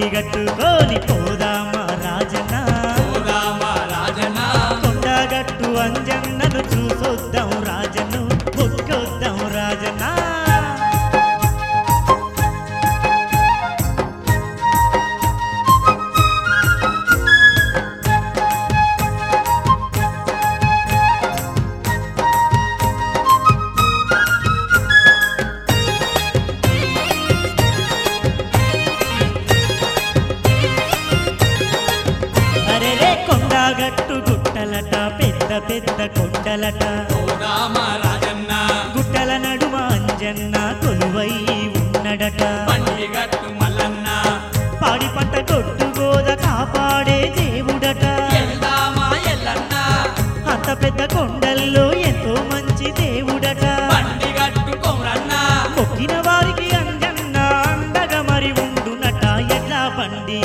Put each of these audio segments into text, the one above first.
బండి గట్టుకొని పోదామా రాజన్న? పోదామ రాజన్న? కొండగట్టు అంజన్నను చూసొద్దాం రాజను గుట్టలట పెద్ద పెద్ద కొండలట. గుట్టల నడుమ అంజన్న కొలువై ఉన్నడట. పాడి పంట కొట్టు గోద కాపాడే దేవుడట. అంత పెద్ద కొండల్లో ఎంతో మంచి దేవుడట. మొక్కిన వారికి అంజన్న అండగా మరి ఉండునట. ఎడ్ల బండి.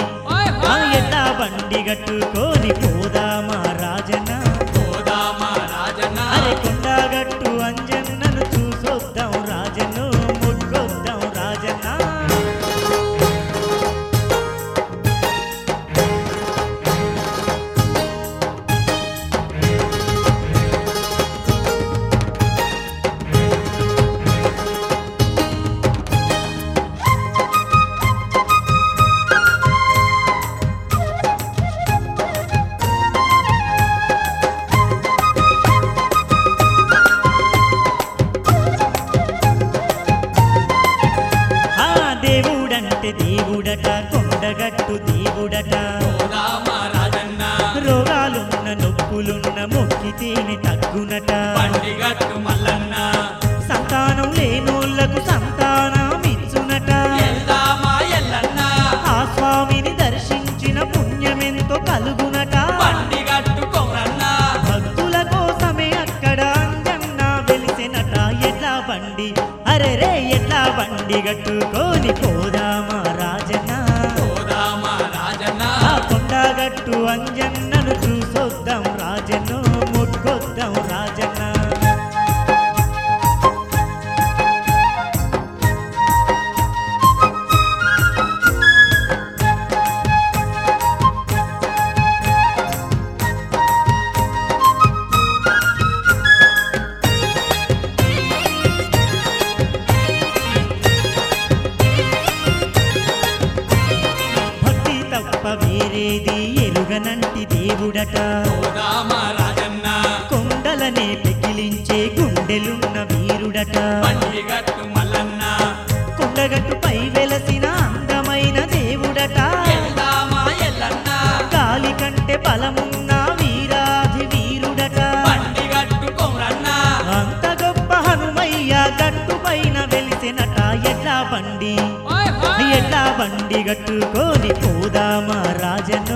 ఎడ్ల బండి గట్టుకొని తగ్గునట బండిగట్టు మల్లన్న సంతానం లేనోళ్ళకు సంతానం ఇచ్చునట ఆ స్వామిని దర్శించిన పుణ్యమెంతో కలుగునట. భక్తుల కోసమే అక్కడ అంజన్న వెలిసినట. ఎట్లా బండి? అరే రే ఎట్లా బండి గట్టుకొని పోదామా రాజన్న? పోదామ రాజన్న కొండగట్టు అంజన్నను చూసొద్దాం రాజను ముట్టుకొద్దాం రాజన్న గుండెలున్న వీరుడట. మల్లన్న. కొండగట్టుపై వెలసిన అందమైన దేవుడట. గాలి కంటే బలమున్న వీరాధి వీరుడట. అంత గొప్ప హనుమయ్య వెలిసినట. బండి? హోయ్. ఎడ్ల బండి గట్టుకొని పోదామా రాజను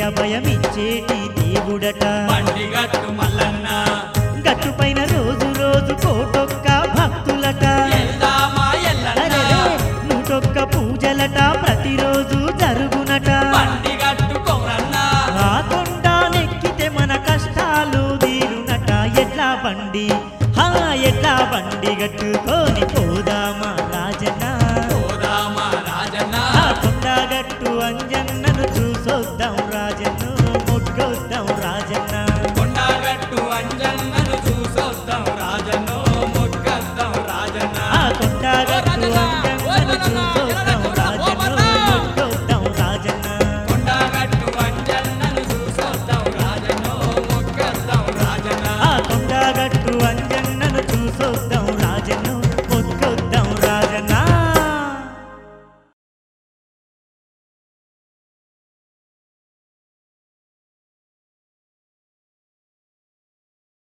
అభయమిచ్చేటి దేవుడట. గట్టు మల్లన్న. గట్టుపైన రోజు రోజు కోటొక్క భక్తులట. నూటొక్క పూజలట ప్రతిరోజు జరుగునట. ఆ నెక్కితే మన కష్టాలు తీరునట. ఎట్లా బండి? హా ఎట్లా బండి గట్టుకోని పో down.